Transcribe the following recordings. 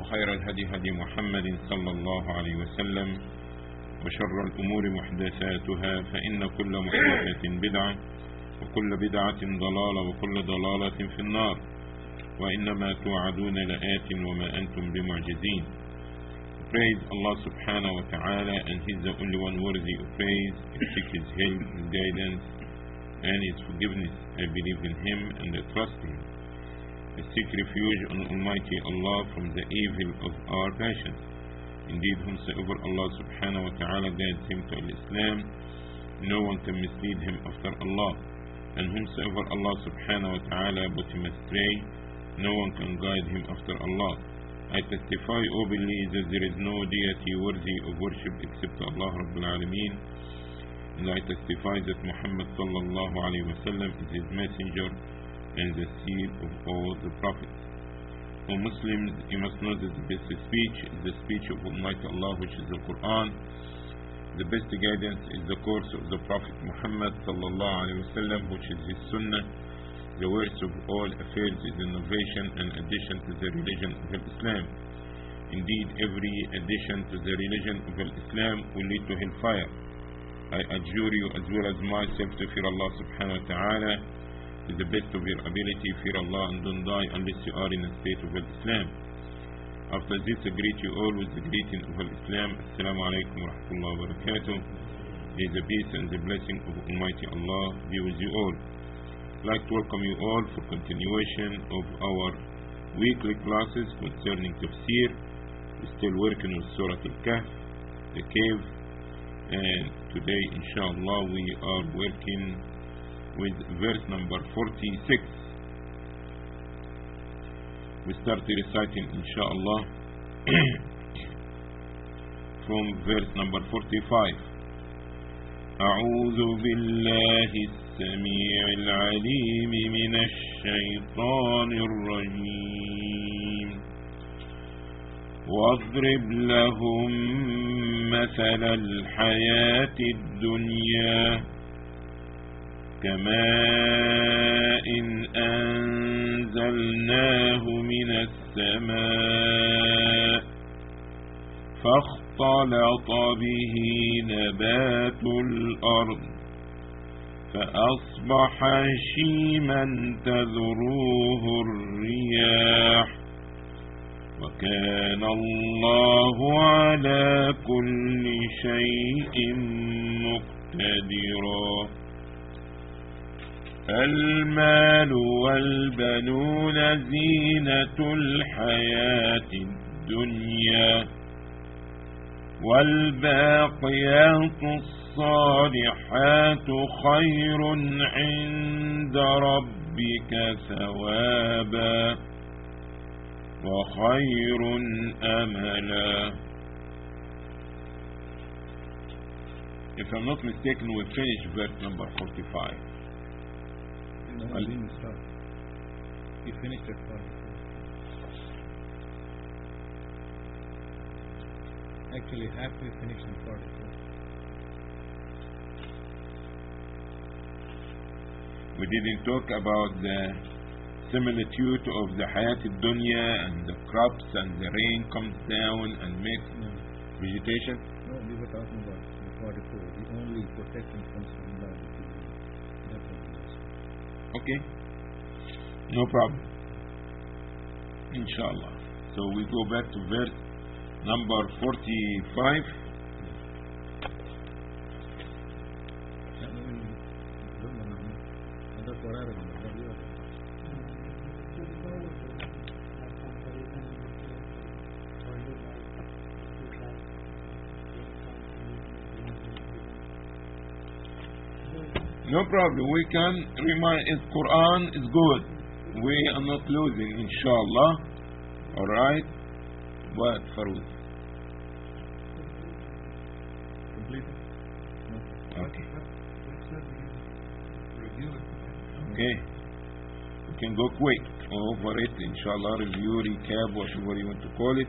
وخير الهدي هدي محمد صلى الله عليه وسلم وشر الأمور محدثاتها فإن كل محدثة بدعة وكل بدعة ضلالة وكل ضلالة في النار وإنما توعدون لآت وما أنتم بمعجزين Praise Allah subhanahu wa ta'ala and He's the only one worthy of praise. Seek His help, His guidance and His forgiveness. I believe in Him and I trust Him. Seek refuge on Almighty Allah from the evil of our passions. Indeed, whomsoever Allah subhanahu wa ta'ala guides him to Islam, no one can mislead him after Allah. And whomsoever Allah subhanahu wa ta'ala put him astray, no one can guide him after Allah. I testify openly that there is no deity worthy of worship except Allah Rabbil Alameen. And I testify that Muhammad sallallahu alayhi wa sallam is his messenger and the seal of all the prophets. For Muslims, you must know that the best speech is the speech of Almighty Allah, which is the Quran. The best guidance is the course of the Prophet Muhammad sallam, which is his sunnah. The worst of all affairs is innovation and addition to the religion of Islam. Indeed, every addition to the religion of Islam will lead to hellfire. I adjure you as well as myself to fear Allah subhanahu wa ta'ala to the best of your ability, fear Allah and don't die unless you are in a state of Islam. After this, I greet you all with the greeting of Islam. Assalamu alaikum wa rahmatullahi wa barakatuh. May the peace and the blessing of Almighty Allah be with you all. I'd like to welcome you all for continuation of our weekly classes concerning tafsir. We're still working with Surah Al-Kahf, the cave, and today, inshallah, we are working with verse number 46. We start reciting, inshallah, from verse number 45. أعوذ بالله السميع العليم من الشيطان الرجيم واضرب لهم مثل الحياة الدنيا كماء أنزلناه من السماء فاختلط به نبات الأرض فأصبح شيما تذروه الرياح وكان الله على كل شيء مقتدرا المال والبنون زينة الحياة الدنيا والباقيات الصالحات خير عند ربك ثوابا وخير أملا If I'm not mistaken, we finished verse number 45. No, I didn't start. You finished at 44. Actually, halfway finished in 44. We didn't talk about the similitude of the Hayat dunya and the crops and the rain comes down and makes No, vegetation. no, we were talking about the 44. The only protection Okay. No problem. Inshallah. So we go back to verse number 45. No problem. We can remind it. Quran is good. We are not losing, inshallah. All right. Farouk? complete Okay. Okay. We can go quick over it, inshallah. Review, recap, whatever you want to call it.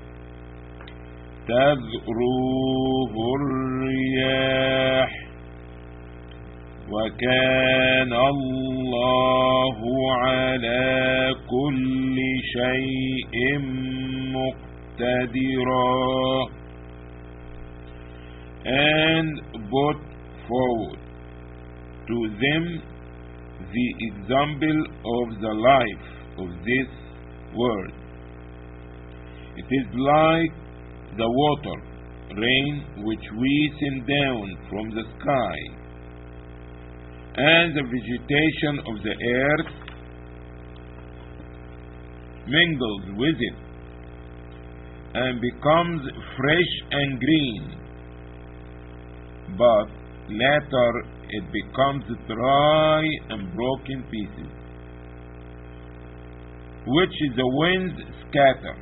تذروه الرياح وكان الله على كل شيء مقتدرا and put forward to them the example of the life of this world. It is like the water, rain which we send down from the sky, and the vegetation of the earth mingles with it and becomes fresh and green, but later it becomes dry and broken pieces, which the winds scatter,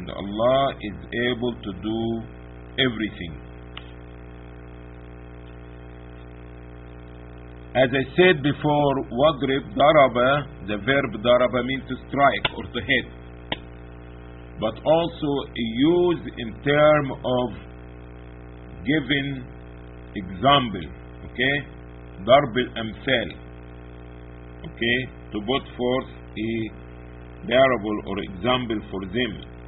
and Allah is able to do everything. As I said before, wadrib daraba, the verb daraba means to strike or to hit, but also used in term of giving example, okay? Darb al-amthal, okay? To put forth a parable or example for them.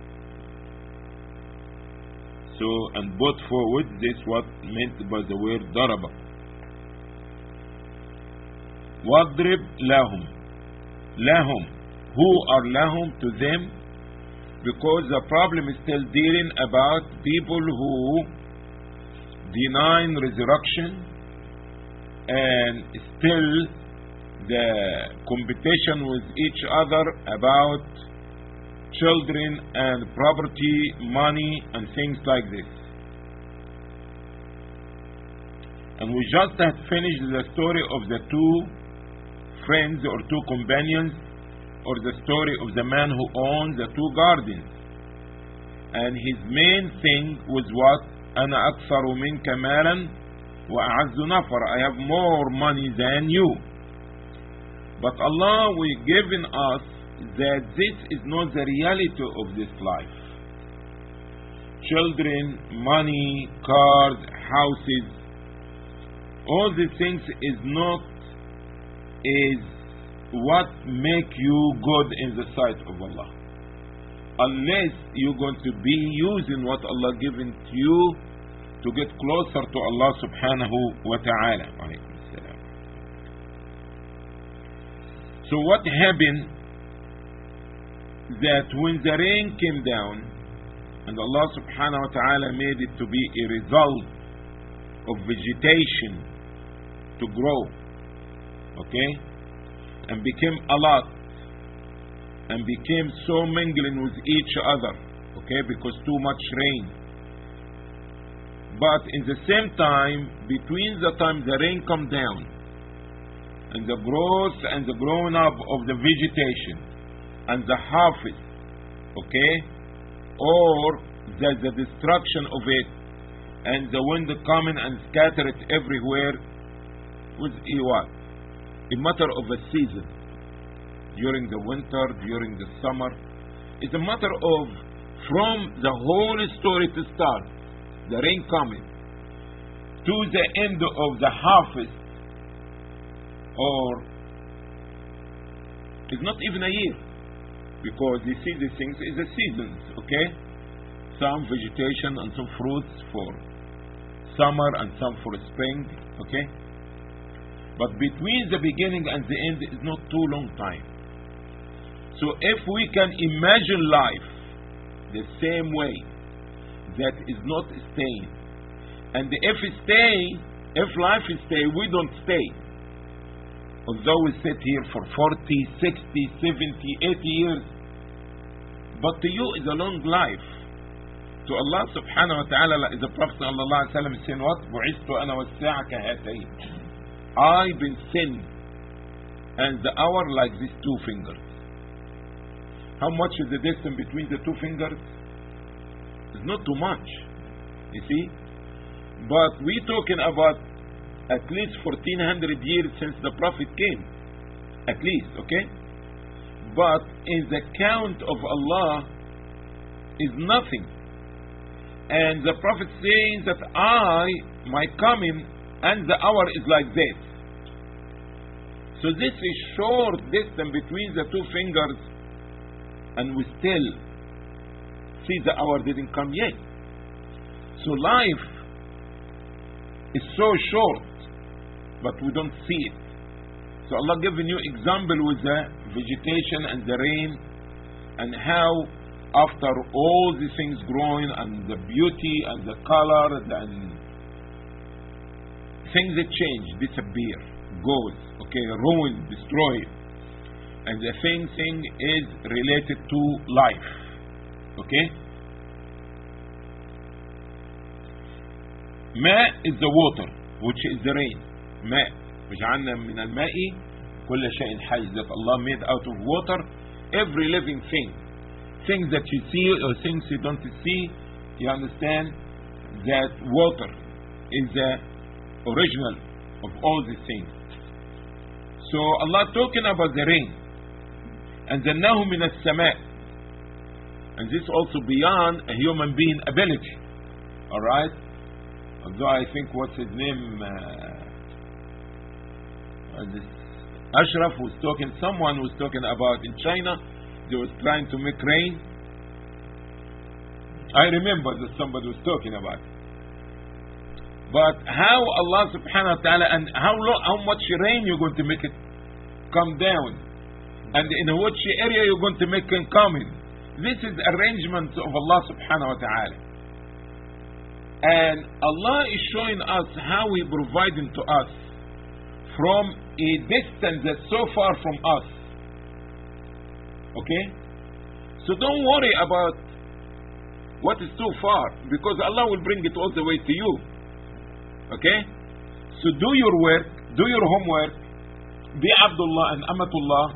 So, and put forward this what meant by the word daraba. واضرب لهم لهم who are lahum to them because the problem is still dealing about people who deny resurrection and still the competition with each other about children and property, money and things like this. And we just had finished the story of the two friends or two companions or the story of the man who owned the two gardens. And his main thing was what? أنا أكثر منك مالا وأعز نفر. I have more money than you. But Allah will given us that this is not the reality of this life. Children, money, cars, houses, all these things is not is what make you good in the sight of Allah. Unless you're going to be using what Allah given to you to get closer to Allah subhanahu wa ta'ala. So what happened that when the rain came down and Allah subhanahu wa ta'ala made it to be a result of vegetation to grow okay and became a lot and became so mingling with each other okay because too much rain. But in the same time between the time the rain come down and the growth and the growing up of the vegetation and the harvest okay or the, the destruction of it and the wind coming and scatter it everywhere with what? A matter of a season. During the winter, during the summer. It's a matter of from the whole story to start, the rain coming, to the end of the harvest, or it's not even a year, because you see these things is a seasons, okay? Some vegetation and some fruits for summer and some for spring, okay? But between the beginning and the end is not too long time. So if we can imagine life the same way that is not staying, and if it stay, if life is stay, we don't stay. Although we sit here for 40, 60, 70, 80 years, but to you is a long life. To Allah subhanahu wa ta'ala, like the Prophet sallallahu alayhi wa sallam is saying what? بُعِثْتُ أَنَا وَالسَّاعَ كَهَاتَيْنِ I've been sent, and the hour like these two fingers. How much is the distance between the two fingers? It's not too much. You see? But we're talking about at least 1400 years since the Prophet came. At least, okay? But in the count of Allah is nothing. And the Prophet says that I, my coming, and the hour is like this. So this is short distance between the two fingers, and we still see the hour didn't come yet. So life is so short, but we don't see it. So Allah giving you example with the vegetation and the rain, and how after all these things growing and the beauty and the color and things that change, disappear, goes, okay, ruin, destroy. And the same thing is related to life. Okay? ماء is the water which is the rain ماء وجعلنا من الماء كل شيء حي that Allah made out of water every living thing things that you see or things you don't see you understand that water is the original of all these things so Allah talking about the rain and ذناه من السماء and this also beyond a human being ability all right although I think what's his name uh, uh, this Ashraf was talking someone was talking about in China they was trying to make rain. I remember that somebody was talking about but how Allah subhanahu wa ta'ala and how long, how much rain you're going to make it come down? And in which area you're going to make it come in? This is arrangement of Allah subhanahu wa ta'ala. And Allah is showing us how He providing to us from a distance that's so far from us. Okay? So don't worry about what is too far because Allah will bring it all the way to you. Okay? So do your work, do your homework, be Abdullah and Amatullah,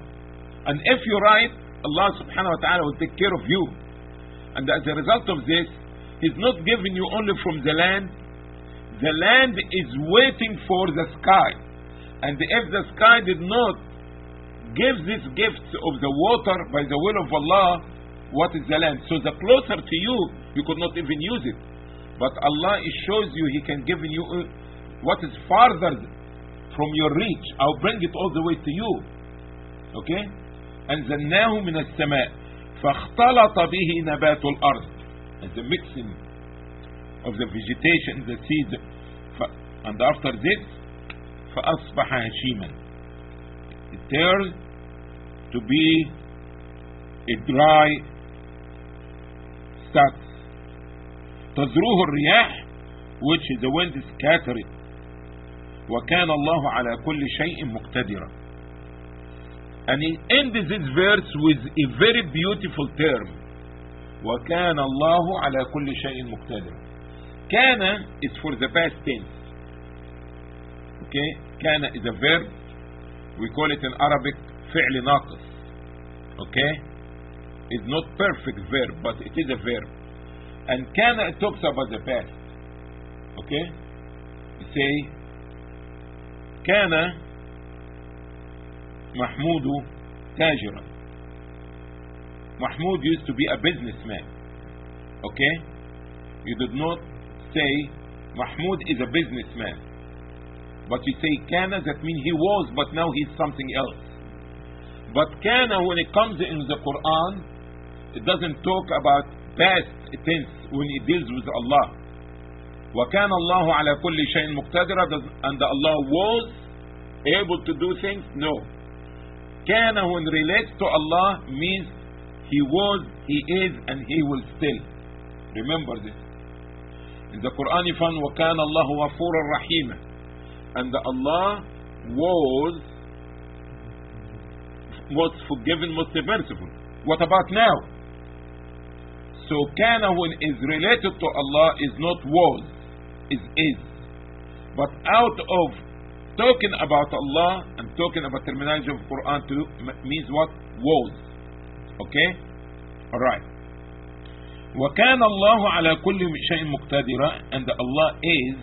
and if you're right, Allah subhanahu wa ta'ala will take care of you. And as a result of this, He's not giving you only from the land. The land is waiting for the sky. And if the sky did not give these gifts of the water by the will of Allah, what is the land? So the closer to you, you could not even use it. But Allah shows you He can give you what is farther from your reach. I'll bring it all the way to you. Okay? أنزلناه من السماء فاختلط به نبات الأرض and the mixing of the vegetation, the seed, and after this, فأصبح هشيما. It turned to be a dry stat. تزروه الرياح which the wind scattered it. وكان الله على كل شيء مقتدرا. And he ends this verse with a very beautiful term. وكان الله على كل شيء مقتدر كان is for the past tense okay كان is a verb we call it in Arabic فعل ناقص okay it's not perfect verb but it is a verb and كان it talks about the past Okay? You say, كان محمود تاجرا. Mahmoud used to be a businessman. Okay? You did not say Mahmoud is a businessman. But you say kana, that means he was, but now he's something else. But kana, when it comes in the Quran, it doesn't talk about past tense when it deals with Allah. وكان الله على كل شيء مقتدرا and Allah was able to do things? No. كان when relates to Allah means he was, he is, and he will still. Remember this. In the Quran you find وكان الله غفورا رحيما and Allah was was forgiven, most merciful. What about now? So kana when is related to Allah is not was, is is. But out of talking about Allah and talking about terminology of Quran to means what? Was. Okay? Alright. وكان الله على كل شيء مقتدرا and Allah is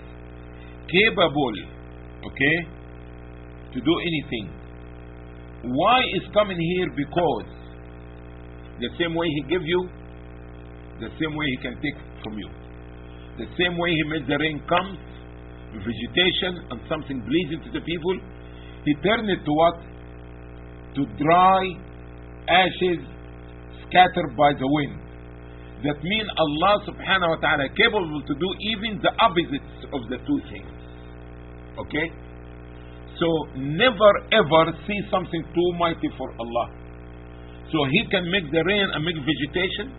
capable okay to do anything. Why is coming here because the same way he give you the same way he can take from you? The same way he made the rain comes vegetation and something pleasing to the people he turned it to what? To dry ashes scattered by the wind. That mean Allah subhanahu wa ta'ala capable to do even the opposites of the two things okay so never ever see something too mighty for Allah. So He can make the rain and make vegetation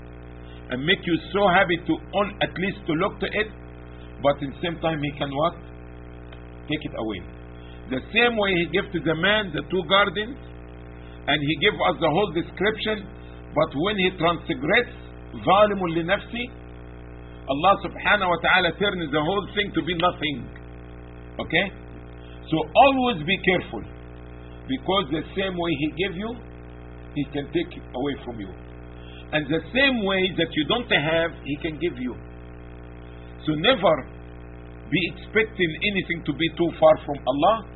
and make you so happy to on at least to look to it, but in the same time He can what? Take it away. The same way He gave to the man the two gardens, and He gave us the whole description, but when He transgressed, ظالم لنفسه, Allah subhanahu wa ta'ala turns the whole thing to be nothing. Okay? So always be careful because the same way He gave you, He can take away from you. And the same way that you don't have, He can give you. So never be expecting anything to be too far from Allah.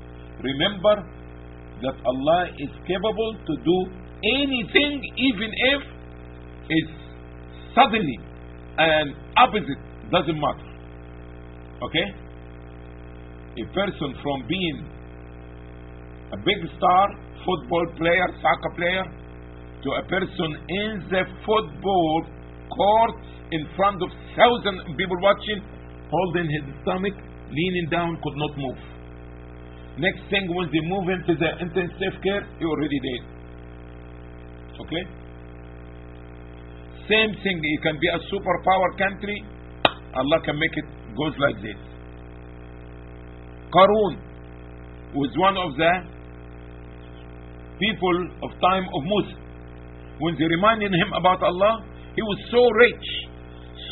Remember that Allah is capable to do anything even if it's suddenly and opposite, doesn't matter. Okay? A person from being a big star, football player, soccer player, to a person in the football court in front of thousands of people watching, holding his stomach, leaning down, could not move. Next thing, when they move him to the intensive care, he already dead. Okay? Same thing, you can be a superpower country, Allah can make it goes like this. Qarun was one of the people of time of Musa. When they reminded him about Allah, he was so rich,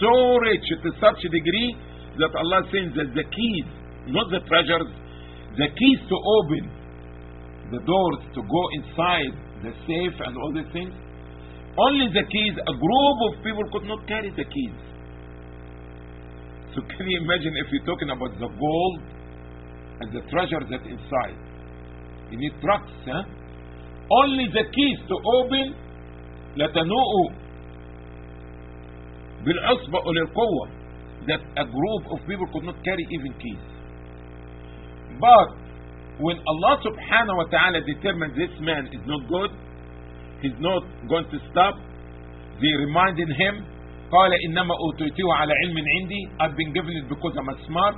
so rich to such a degree that Allah sends that the keys, not the treasures, the keys to open the doors to go inside the safe and all these things. Only the keys, a group of people could not carry the keys. So can you imagine if you're talking about the gold and the treasure that inside. You need trucks, huh? Only the keys to open لتنوء بالعصبة أولي القوة that a group of people could not carry even keys. But when Allah subhanahu wa ta'ala determined this man is not good, he's not going to stop, they reminded him, قال إنما أوتيته على علم عندي I've been given it because I'm a smart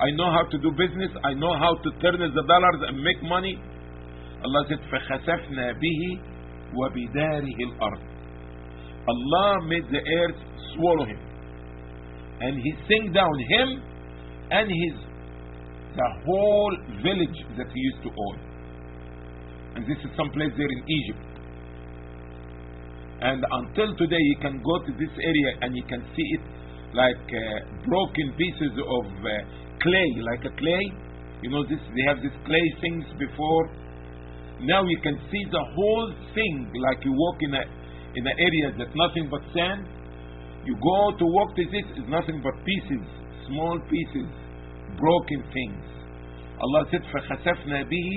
I know how to do business. I know how to turn the dollars and make money. Allah said, فَخَسَفْنَا بِهِ وَبِدَارِهِ الْأَرْضِ Allah made the earth swallow him. And he sank down him and his the whole village that he used to own. And this is someplace there in Egypt. And until today, you can go to this area and you can see it like uh, broken pieces of uh, clay, like a clay. You know, this they have these clay things before. Now you can see the whole thing, like you walk in a in an area that's nothing but sand. You go to walk to this, is nothing but pieces, small pieces, broken things. Allah said, فَخَسَفْنَا بِهِ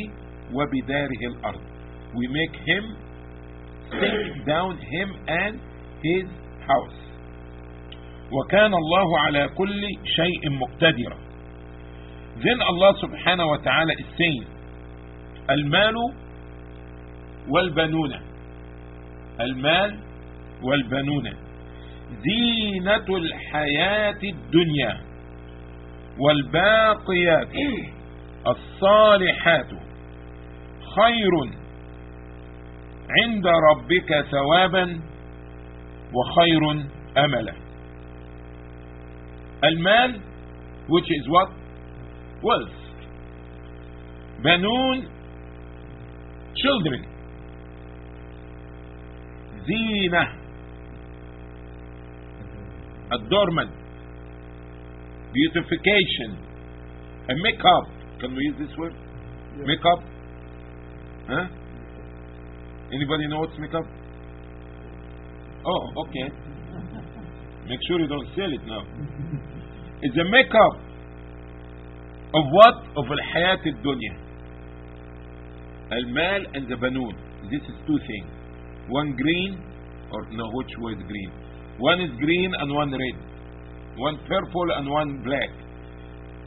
وَبِدَارِهِ الْأَرْض We make him sink down him and his house. وكان الله على كل شيء مقتدرا. Then Allah subhanahu wa ta'ala is saying, المال والبنون. المال والبنون. زينة الحياة الدنيا والباقيات الصالحات خير عند ربك ثوابا وخير املا. المال which is what? wealth. Banun, children. Zina, adornment, beautification, a makeup. Can we use this word? Yeah. Makeup? Huh? Anybody know what's makeup? Oh, okay. Make sure you don't sell it now. It's a makeup of what? Of al-hayat al-dunya. Al-mal and the banoon. This is two things. One green, or no, which was green? One is green and one red. One purple and one black.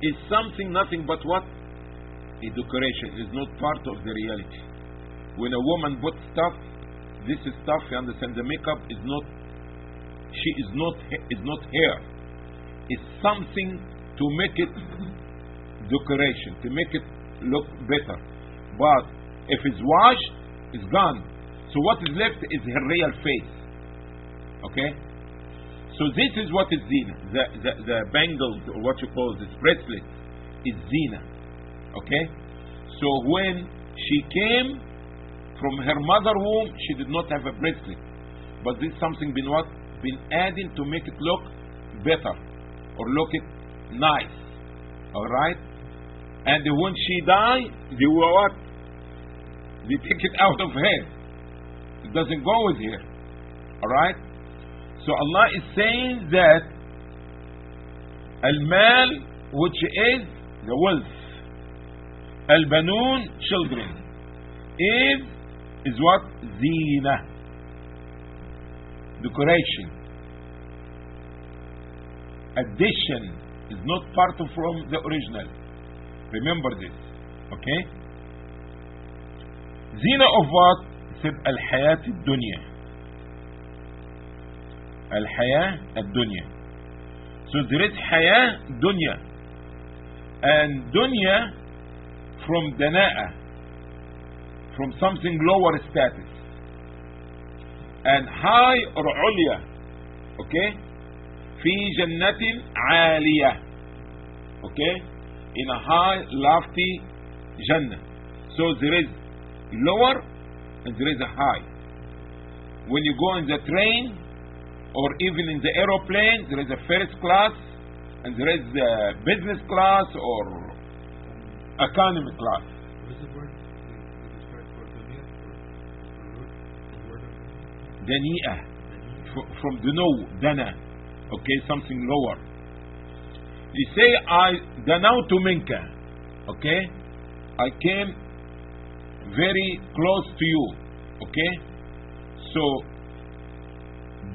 Is something nothing but what? A decoration. is not part of the reality. When a woman bought stuff, this is stuff, you understand, the makeup is not, she is not, is not hair. It's something to make it decoration to make it look better. But if it's washed it's gone. So what is left is her real face. Okay? So this is what is zina. The, the, the bangles or what you call this bracelet is zina. Okay? So when she came from her mother womb she did not have a bracelet. But this something been what? Been adding to make it look better or look it nice. All right and when she died they were what? They take it out of her. It doesn't go with her all right so Allah is saying that al-mal which is the wealth. Al-banun children. Is is what? Zina. Decoration. Addition is not part of from the original remember this okay zina of what said الحياة الدنيا الحياة الدنيا so there is حياة دنيا and dunya from dana'a from something lower status and high or عليا okay في جنة عالية okay In a high lofty jannah. So there is lower and there is a high. When you go in the train or even in the aeroplane there is a first class and there is a business class or economy class. What is the word? You describe for dunya? For, for word? The word of dani'a from dunu dana. Okay something lower you say i danautu minka. Okay? I came very close to you. Okay? So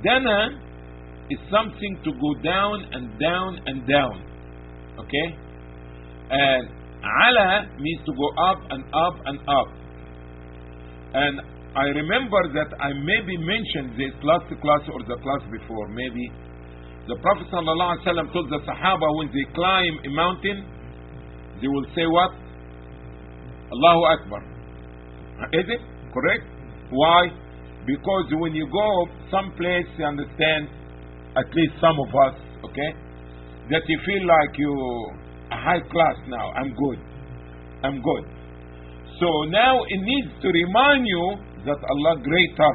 dana uh, is something to go down and down and down. Okay? And ala means to go up and up and up. And I remember that I maybe mentioned this last class or the class before, maybe. The Prophet ﷺ told the Sahaba when they climb a mountain, they will say what? Allahu Akbar. Is it correct? Why? Because when you go someplace, you understand, at least some of us, okay, that you feel like you a high class now. I'm good. I'm good. So now it needs to remind you that Allah greater.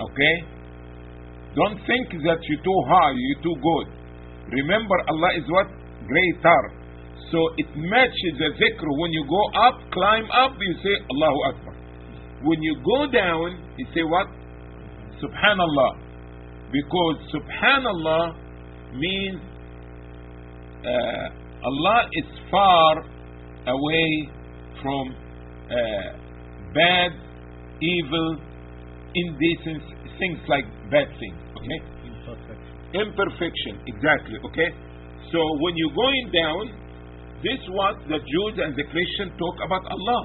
Okay? Don't think that you're too high, you're too good. Remember Allah is what? Greater. So it matches the zikr. When you go up, climb up, you say Allahu Akbar. When you go down, you say what? Subhanallah. Because Subhanallah means uh, Allah is far away from uh, bad, evil, indecent things like bad things. Okay? Imperfection. imperfection exactly okay? So when you're going down this was the jews and the christians talk about allah.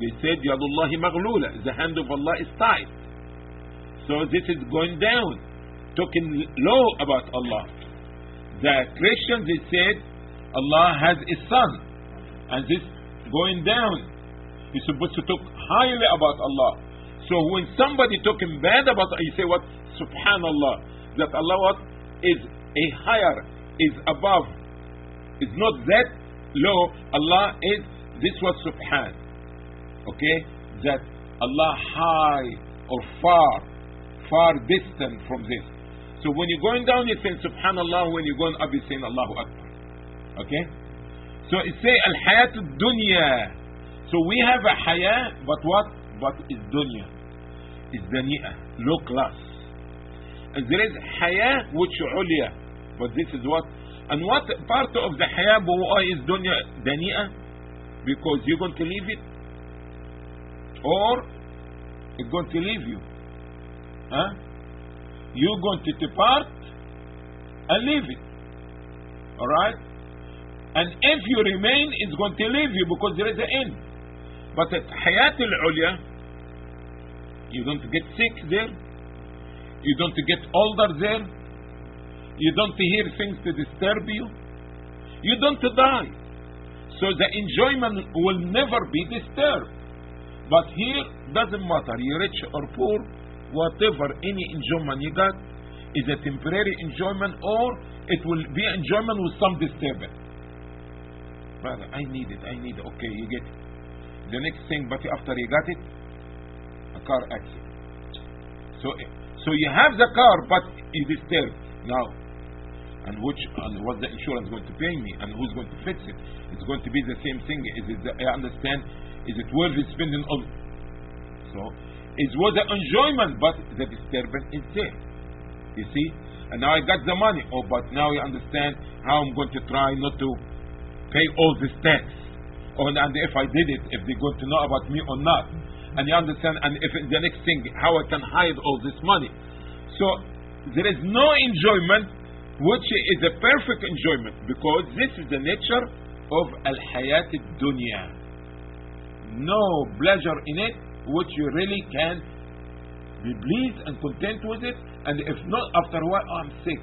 They said yadullahi maghlula the hand of allah is tight so this is going down talking low about allah. The christians they said allah has a son and this going down. You're supposed to talk highly about allah. So when somebody talking bad about Allah, you say what subhanallah that Allah what is a higher, is above, is not that low. Allah is this was subhan. Okay? That Allah high or far, far distant from this. So when you're going down, you're saying subhanallah. When you're going up, you're saying Allahu Akbar. Okay? So it say al hayat dunya. So we have a haya, but what? But is dunya. Is dani'ah, low class. There is haya which ulya. But this is what and what part of the haya is dunya dani'a? Because you're going to leave it or it's going to leave you. Huh? You're going to depart and leave it. Alright? And if you remain, it's going to leave you because there is an end. But at hayat al-ulya, you don't get sick there. You don't get older there. You don't hear things to disturb you. You don't die. So the enjoyment will never be disturbed. But here, doesn't matter, you rich or poor, whatever, any enjoyment you got is a temporary enjoyment or it will be enjoyment with some disturbance. Brother, I need it, I need it. Okay, you get it. The next thing, but after you got it, a car accident. So, so you have the car, but you disturbed now. And which and what the insurance going to pay me, and who's going to fix it? It's going to be the same thing. Is it? The, I understand. Is it worth it spending all? So it was the enjoyment, but the disturbance is there. You see. And now I got the money. Oh, but now you understand how I'm going to try not to pay all this tax. Oh, and, and if I did it, if they're going to know about me or not. And you understand, and if the next thing, how I can hide all this money. So there is no enjoyment which is a perfect enjoyment because this is the nature of al hayat dunya. No pleasure in it which you really can be pleased and content with it, and if not, after a while, oh, I'm sick.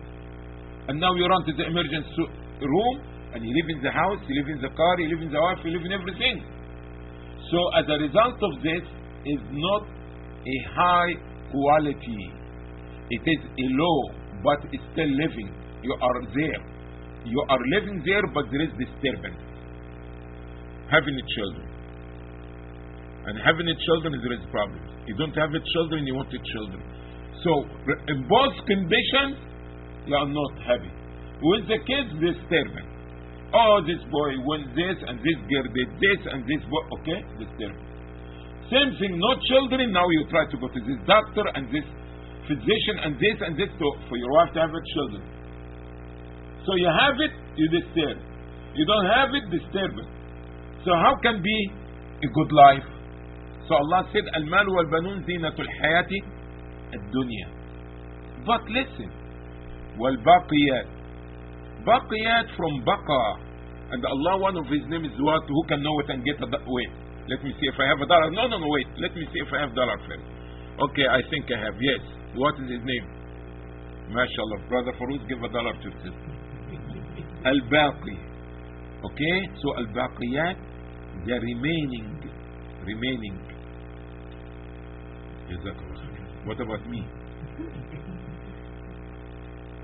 And now you run to the emergency room and you live in the house, you live in the car, you live in the wife, you live in everything. So as a result of this is not a high quality. It is a low, but it's still living. You are there. You are living there, but there is disturbance. Having children. And having children, there is problem. You don't have a children, you want children. So in both conditions, you are not happy. With the kids, disturbance. Oh, this boy went this, and this girl did this, and this boy, okay, disturbance. Same thing, no children, now you try to go to this doctor and this physician and this and this to, for your wife to have a children. So you have it, you disturb. You don't have it, disturb it. So how can be a good life? So Allah said, Al-mal wal banun zinatul hayati ad-dunya. But listen, wal baqiyat. From baqa. And Allah, one of his name is what? Who can know it and get a wait? Let me see if I have a dollar. No, no, no, wait. Let me see if I have dollar first. Okay, I think I have. Yes. What is his name? MashaAllah. Brother Farouz, give a dollar to him. Al-Baqi. Okay? So Al-Baqiyat, the remaining, remaining. Jazakallah. What about me?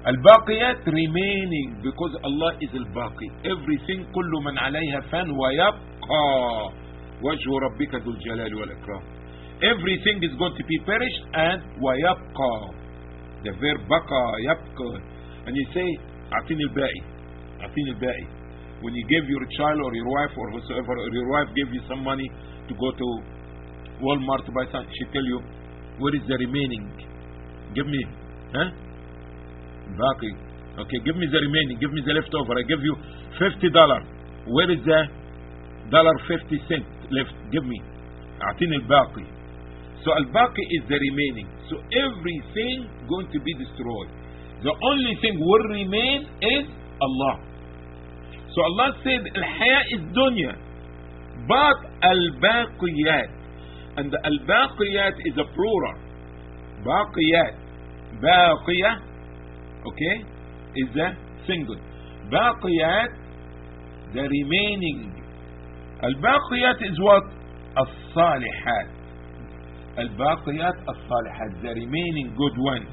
Al-Baqiyat remaining because Allah is Al-Baqi. Everything كل من عليها فان ويبقى وجه ربك ذو الجلال والإكرام. Everything is going to be perished and ويبقى. The verb بقى يبقى. And you say أعطيني الباقي. أعطيني الباقي. When you give your child or your wife or whosoever, or your wife give you some money to go to Walmart to buy something, she tell you, where is the remaining? Give me. Huh? باقي Okay, give me the remaining, give me the leftover. I give you fifty dollar. Where is the dollar fifty cent left? Give me. أعطيني الباقي. So الباقي is the remaining. So everything going to be destroyed. The only thing will remain is Allah. So Allah said الحياة is dunya. But الباقيات. And the الباقيات is a plural. باقيات. باقية. Okay? Is a single. باقيات the remaining. Al-baqiyat is what? As-salihat. Al-baqiyat as-salihat. The remaining good ones.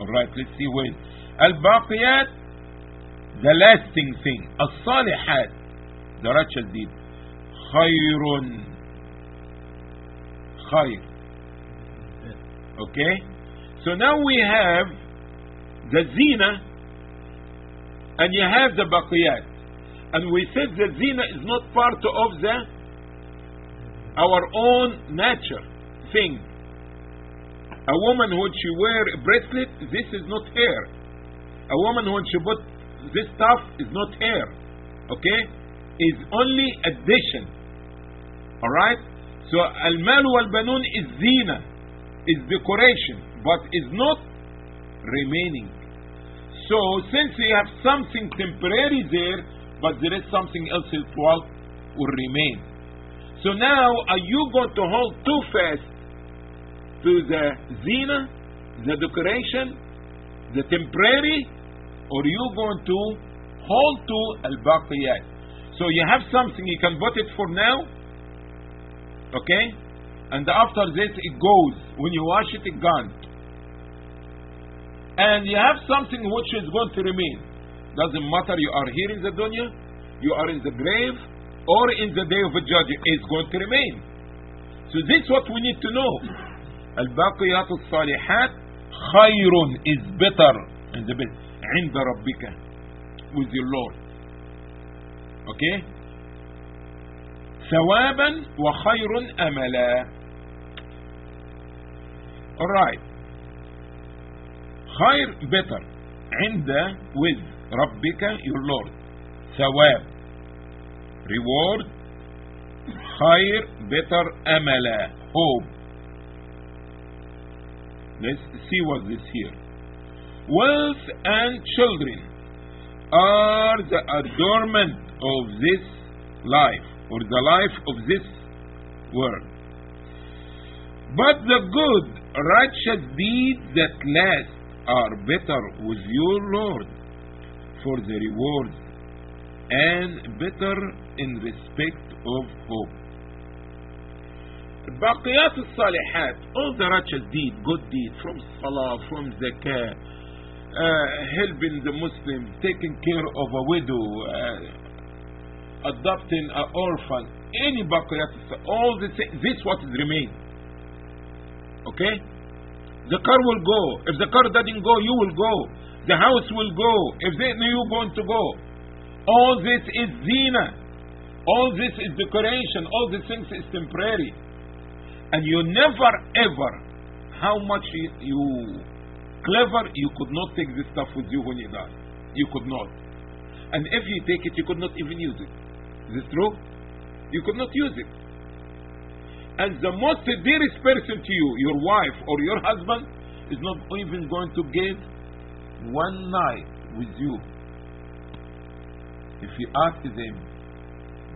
Alright, let's see when. Al-baqiyat, the lasting thing. As-salihat, the righteous deed. Khayrun. Khayr. Okay? So now we have the zina and you have the baqiyat. And we said that zina is not part of the our own nature thing. A woman when she wear a bracelet, this is not hair. A woman when she put this stuff is not hair. Okay? Is only addition. Alright? So al-mal wal-banun is zina, is decoration, but is not remaining. So since you have something temporary there, but there is something else that will, will remain. So now, are you going to hold too fast to the zina, the decoration, the temporary, or you going to hold to al-baqiyat? So you have something, you can put it for now, okay? And after this, it goes. When you wash it, it gone. And you have something which is going to remain. Doesn't matter you are here in the dunya, you are in the grave, or in the day of a judge is going to remain. So this is what we need to know. الباقيات الصالحات خير is better in the best عند ربك with your Lord. Okay? ثوابا وخير أملا. Alright. خير better عند with Rabbika, your Lord. ثواب reward. خير better amala, hope. Let's see what this here. Wealth and children are the adornment of this life or the life of this world. But the good, righteous deeds that last are better with your Lord for the rewards and better in respect of hope. بقيات الصالحات all the righteous deed good deed from salah from zakah uh, helping the muslim taking care of a widow uh, adopting an orphan any baqiyat all this this what is remain okay the car will go if the car doesn't go you will go the house will go if they you going to go all this is zina. All this is decoration. All these things is temporary. And you never ever, how much you, clever, you could not take this stuff with you when you die. You could not. And if you take it, you could not even use it. Is this true? You could not use it. And the most dearest person to you, your wife or your husband, is not even going to give one night with you if you ask them,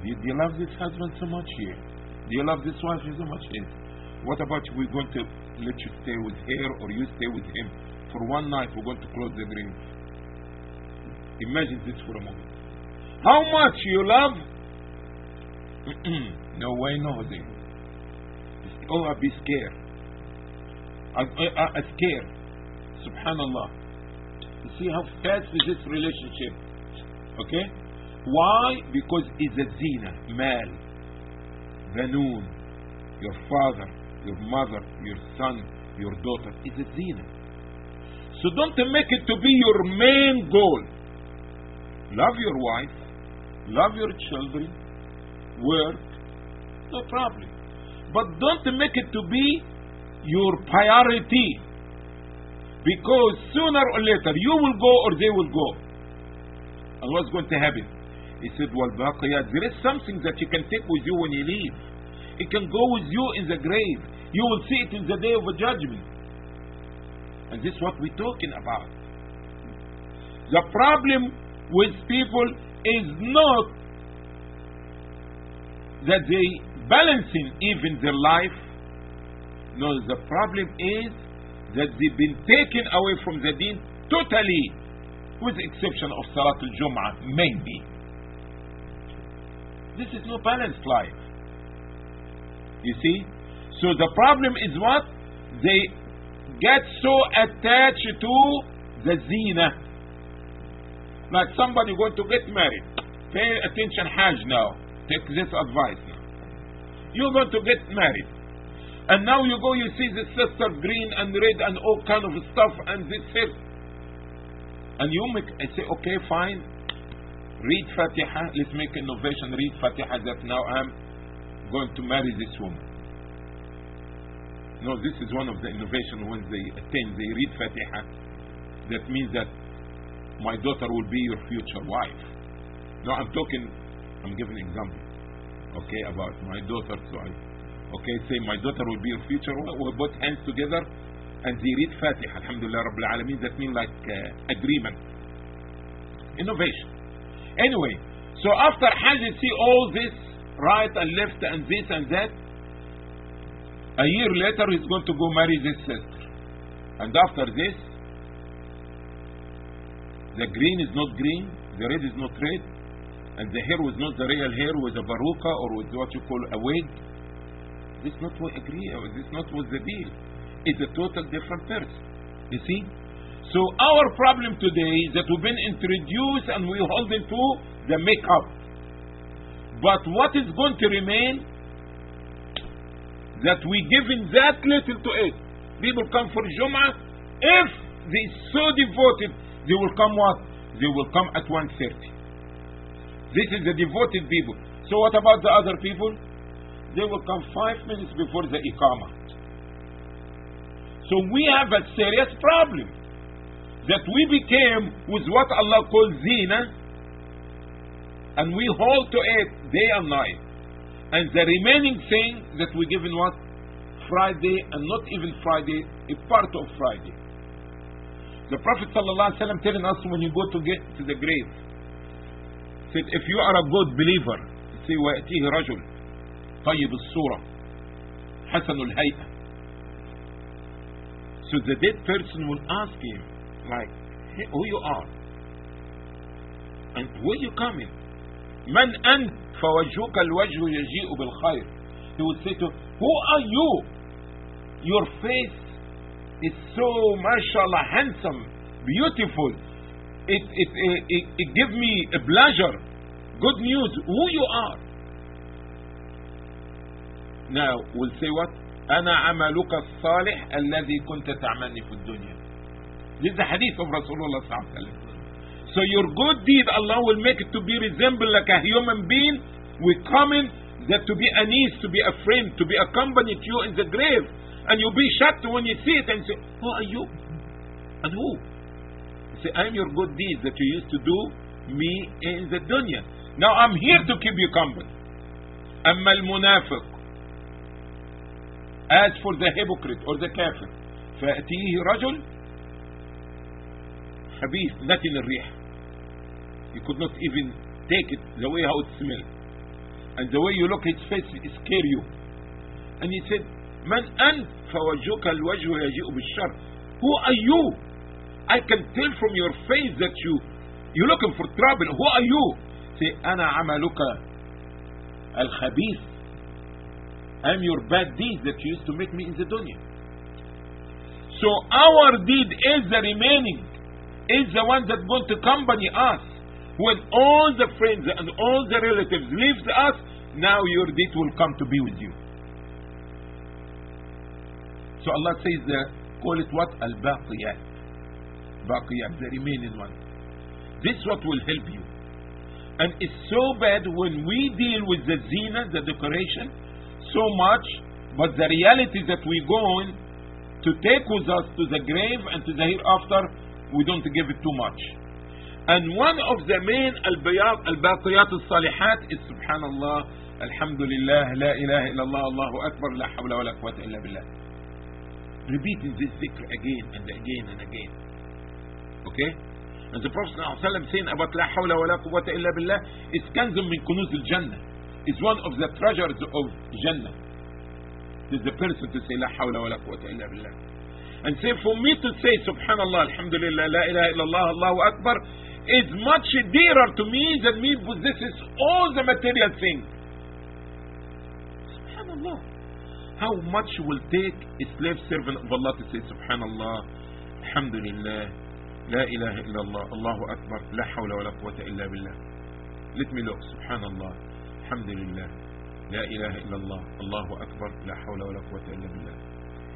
do you, love this husband so much here? Do you love this wife so much here? What about we're going to let you stay with her or you stay with him for one night? We're going to close the grave. Imagine this for a moment. How much you love? no way, no way. Oh, I'll be scared. I'm, I, I scared. Subhanallah. You see how fast is this relationship? Okay? Why? Because it's a zina, mal, banoon, your father, your mother, your son, your daughter. It's a zina. So don't make it to be your main goal. Love your wife, love your children, work, no problem. But don't make it to be your priority. Because sooner or later you will go or they will go. And what's going to happen? He said, Well, there is something that you can take with you when you leave. It can go with you in the grave. You will see it in the day of the judgment. And this is what we're talking about. The problem with people is not that they balancing even their life. No, the problem is that they've been taken away from the deen totally, with the exception of Salat al-Jum'ah, maybe. This is no balanced life. You see? So the problem is what? They get so attached to the zina. Like somebody going to get married. Pay attention, Hajj now. Take this advice now. You're going to get married. And now you go, you see the sister green and red and all kind of stuff and this here. And you make, I say, okay, fine. Read Fatiha. Let's make innovation. Read Fatiha that now I'm going to marry this woman. No, this is one of the innovation when they attend, they read Fatiha. That means that my daughter will be your future wife. No, I'm talking, I'm giving example. Okay, about my daughter. So I, okay, say my daughter will be your future wife. We put hands together and they read Fatiha. Alhamdulillah Rabbil Alameen. That means like uh, agreement. Innovation. Anyway, so after Hajj, you see all this right and left and this and that. A year later, he's going to go marry this sister. And after this, the green is not green, the red is not red, and the hair was not the real hair, was a baruka or was what you call a wig. This is not what agree, or this not what the deal. It's a total different person. You see? So our problem today is that we've been introduced and we hold into the makeup. But what is going to remain? That we given that little to it. People come for Jum'ah. If they so devoted, they will come what? They will come at 1.30. This is the devoted people. So what about the other people? They will come five minutes before the Iqamah. So we have a serious problem that we became with what Allah calls zina and we hold to it day and night. And the remaining thing that we give in what? Friday and not even Friday, a part of Friday. The Prophet ﷺ telling us when you go to get to the grave, said if you are a good believer, say وَيَأْتِيهِ رَجُل طيب الصورة حسن الهيئة So the dead person will ask him, like, hey, who you are? And where you coming? من أنت فوجهك الوجه يجيء بالخير He would say to who are you? Your face is so mashallah handsome, beautiful. It, it, it, it, it give me a pleasure. Good news. Who you are? Now we'll say what? أنا عملك الصالح الذي كنت تعملني في الدنيا. This is the hadith of Rasulullah sallallahu alaihi wasallam. So your good deed, Allah will make it to be resemble like a human being. We come in that to be a niece, to be a friend, to be accompanied to you in the grave. And you'll be shocked when you see it and say, Who are you? And who? You say, I'm your good deeds that you used to do me in the dunya. Now I'm here to keep you company. أما المنافق As for the hypocrite or the kafir فأتيه رجل خبيث نتن الريح You could not even take it the way how it smells. And the way you look at his face it scare you. And he said, من أنت فوجهك الوجه يجيء بالشر Who are you? I can tell from your face that you you're looking for trouble. Who are you? Say, أنا عملك الخبيث I'm your bad deeds that you used to make me in the dunya. So our deed is the remaining, is the one that's going to accompany us. When all the friends and all the relatives leave us, now your deed will come to be with you. So Allah says that, call it what? Al-Baqiyat. Baqiyat, the remaining one. This what will help you. And it's so bad when we deal with the zina, the decoration, so much, but the reality that we go on to take with us to the grave and to the hereafter, we don't give it too much. And one of the main al-bayat, al-baqiyat al-salihat is subhanallah, alhamdulillah, la ilaha illallah, Allahu akbar, la hawla wa la quwwata illa billah. Repeating this zikr again and again and again. Okay? And the Prophet ﷺ saying about la hawla wa la illa billah is kanzum min kunuz al-jannah. It's one of the treasures of Jannah. Is the person to say la hawla wa la quwwata illa billah. And say for me to say subhanallah, alhamdulillah, la ilaha illallah, Allahu Akbar is much dearer to me than me possesses all the material things. Subhanallah. How much will take a slave servant of Allah to say subhanallah, alhamdulillah, la ilaha illallah, Allahu Akbar, la hawla wa la quwwata illa billah. Let me look, subhanallah, alhamdulillah, la ilaha illallah, Allahu Akbar, la hawla wa la quwwata illa billah.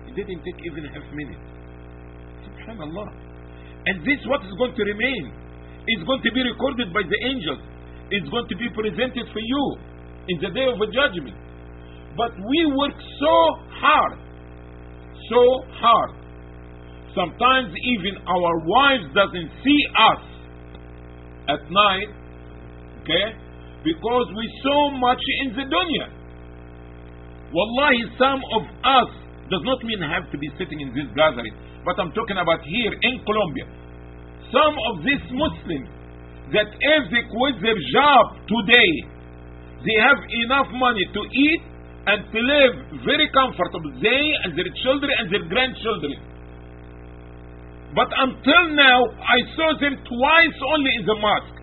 It didn't take even half minute. Subhanallah. And this what is going to remain. It's going to be recorded by the angels. It's going to be presented for you in the day of a judgment. But we work so hard, so hard. Sometimes even our wives doesn't see us at night, okay? Because we so much in the dunya. Wallahi, some of us does not mean have to be sitting in this gathering, but I'm talking about here in Columbia. Some of these Muslims that if they quit their job today, they have enough money to eat and to live very comfortable, they and their children and their grandchildren. But until now, I saw them twice only in the mosque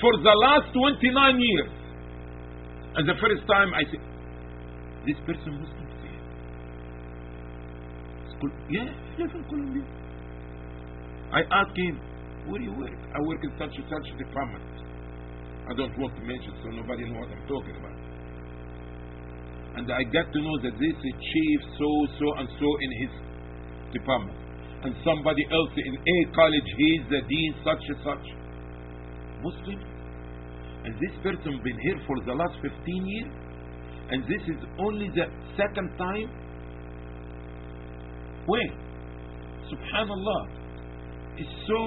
for the last 29 years. And the first time I said, this person Muslim yeah, I in Columbia. I asked him, where do you work? I work in such and such department. I don't want to mention so nobody know what I'm talking about. And I got to know that this is chief so so and so in his department. And somebody else in A college, he's the dean such and such. Muslim. And this person been here for the last 15 years. And this is only the second time. Wait. Subhanallah. It's so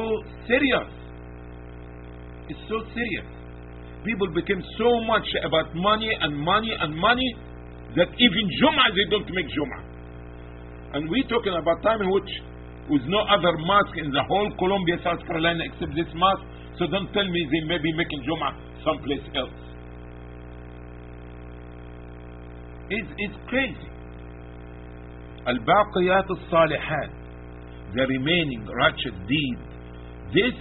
serious. It's so serious. People became so much about money and money and money that even Jum'ah they don't make Jum'ah. And we're talking about time in which with no other mosque in the whole Columbia, South Carolina except this mosque. So don't tell me they may be making Jum'ah someplace else. It's, it's crazy. Al-Baqiyat al-Salihat, the remaining righteous deed, this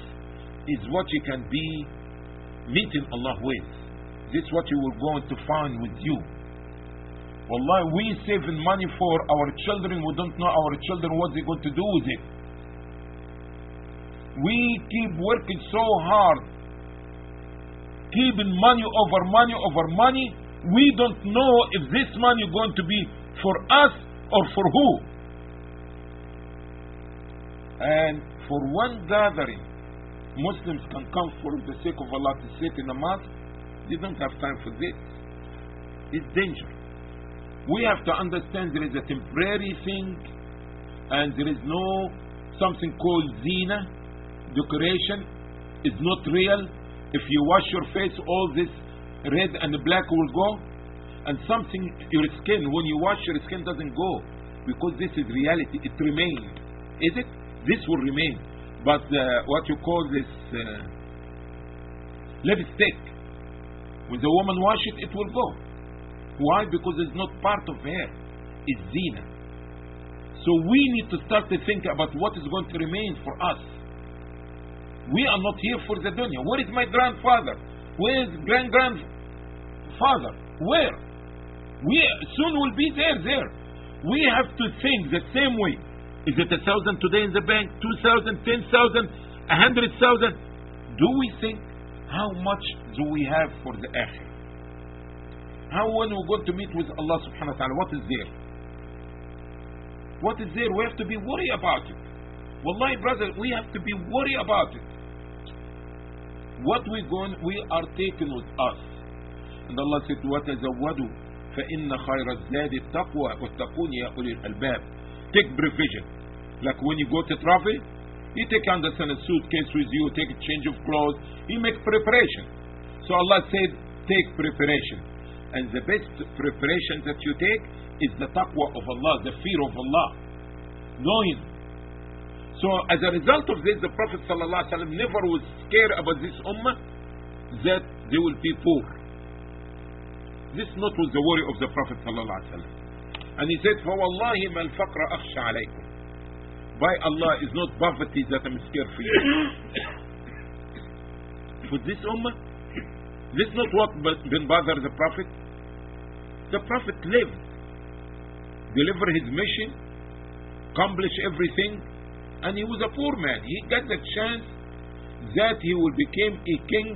is what you can be meeting Allah with. This is what you will go to find with you. Wallahi, we saving money for our children. We don't know our children what they're going to do with it. We keep working so hard, keeping money over money over money. We don't know if this money is going to be for us or for who. And for one gathering, Muslims can come for the sake of Allah to sit in a mosque. They don't have time for this. It's dangerous we have to understand there is a temporary thing and there is no something called zina decoration. Is not real. If you wash your face all this red and black will go. And something your skin when you wash your skin doesn't go because this is reality. It remains. Is it? This will remain. But uh, what you call this uh, lipstick when the woman wash it it will go why? Because it's not part of her. It's zina. So we need to start to think about what is going to remain for us. We are not here for the dunya. Where is my grandfather? Where is grand grandfather? Where? We soon will be there. There. We have to think the same way. Is it a thousand today in the bank? Two thousand, ten thousand, a hundred thousand? Do we think how much do we have for the akhirah? How when we're going to meet with Allah subhanahu wa ta'ala, what is there? What is there? We have to be worried about it. Wallahi, brother, we have to be worried about it. What we going, we are taking with us. And Allah said, وَتَزَوَّدُوا فَإِنَّ خَيْرَ الزَّادِ التَّقْوَى وَاتَّقُونِ يَا أُولِي الْأَلْبَابِ take prevision. Like when you go to travel, you take understand a suitcase with you, take a change of clothes, you make preparation. So Allah said, take preparation. And the best preparation that you take is the taqwa of Allah, the fear of Allah, knowing. So as a result of this, the Prophet ﷺ never was scared about this ummah that they will be poor. This not was the worry of the Prophet ﷺ. And he said, فَوَاللَّهِ مَا الْفَقْرَ أَخْشَ عَلَيْكُمْ By Allah is not poverty that I'm scared for you. for this ummah, this not what bother the Prophet. The Prophet lived, deliver his mission, accomplish everything, and he was a poor man. He got the chance that he would become a king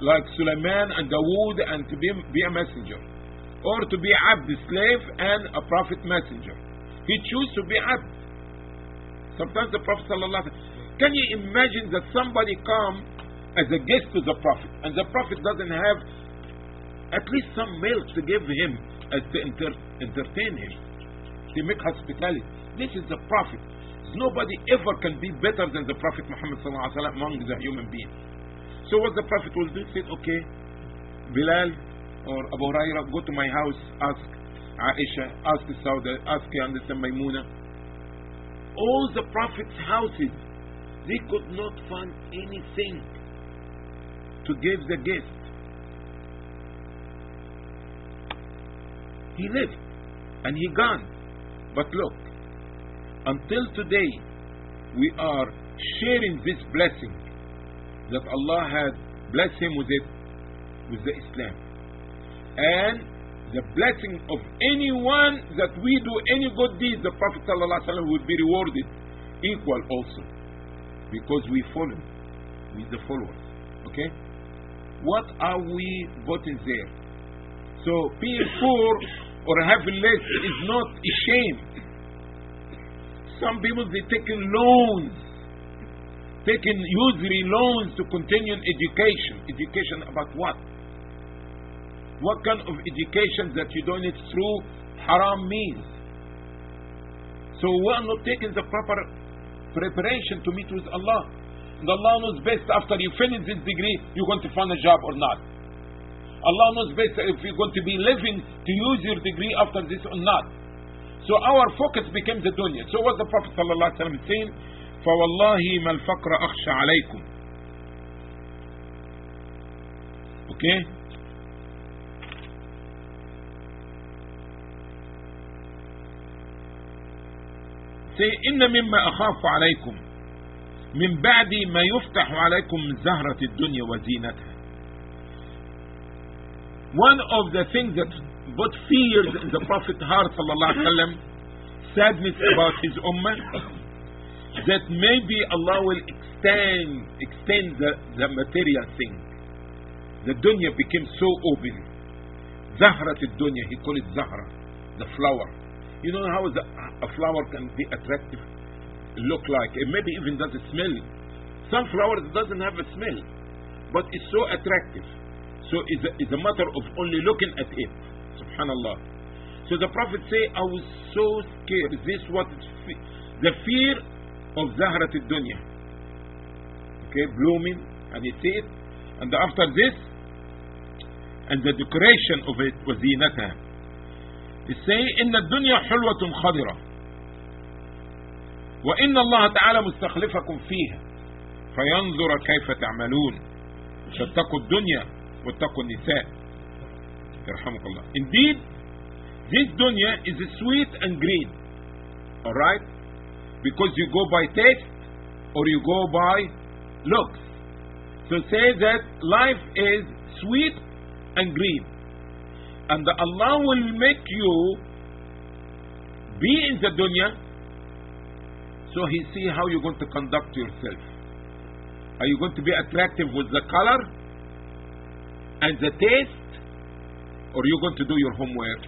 like Suleiman and Dawood and to be, be a messenger. Or to be abd, slave, and a prophet messenger. He chose to be abd. Sometimes the Prophet sallallahu can you imagine that somebody come as a guest to the Prophet and the Prophet doesn't have at least some milk to give him as to enter, entertain him, to make hospitality. This is the Prophet. Nobody ever can be better than the Prophet Muhammad among the human beings. So what the Prophet will do, he said, okay, Bilal or Abu Huraira, go to my house, ask Aisha, ask Sauda, ask understand Maimuna. All the Prophet's houses, they could not find anything to give the gift. He lived and he gone. But look, until today, we are sharing this blessing that Allah had blessed him with it, with the Islam. And the blessing of anyone that we do any good deed, the Prophet ﷺ would be rewarded equal also. Because we follow, we the followers. Okay? What are we voting there? So being poor or having less is not a shame. Some people they taking loans taking usury loans to continue education. Education about what? What kind of education that you don't it through haram means? So we are not taking the proper preparation to meet with Allah. And Allah knows best after you finish this degree, you're going to find a job or not. Allah knows best if you're going to be living to use your degree after this or not. So our focus becomes the dunya. So what the Prophet ﷺ saying? فوالله ما الفقر أخشى عليكم okay say إن مما أخاف عليكم من بعد ما يفتح عليكم من زهرة الدنيا وزينتها one of the things that put fears in the Prophet's heart sallallahu alaihi wasallam sadness about his ummah that maybe Allah will extend extend the, the material thing. The dunya became so open. Zahrat dunya, he called it Zahra, the flower. You know how the, a flower can be attractive, look like, and maybe even does smell. Some flowers doesn't have a smell, but it's so attractive. So it's a, it's a matter of only looking at it. Subhanallah. So the Prophet say, I was so scared. This what the fear of Zahrat dunya okay blooming and you see it and after this and the decoration of it وزينتها you say إن الدنيا حلوة خضرة وإن الله تعالى مستخلفكم فيها فينظر كيف تعملون فاتقوا الدنيا واتقوا النساء يرحمك الله indeed this dunya is sweet and green alright because you go by taste or you go by looks. So say that life is sweet and green. And Allah will make you be in the dunya so He see how you're going to conduct yourself. Are you going to be attractive with the color and the taste or are you going to do your homework?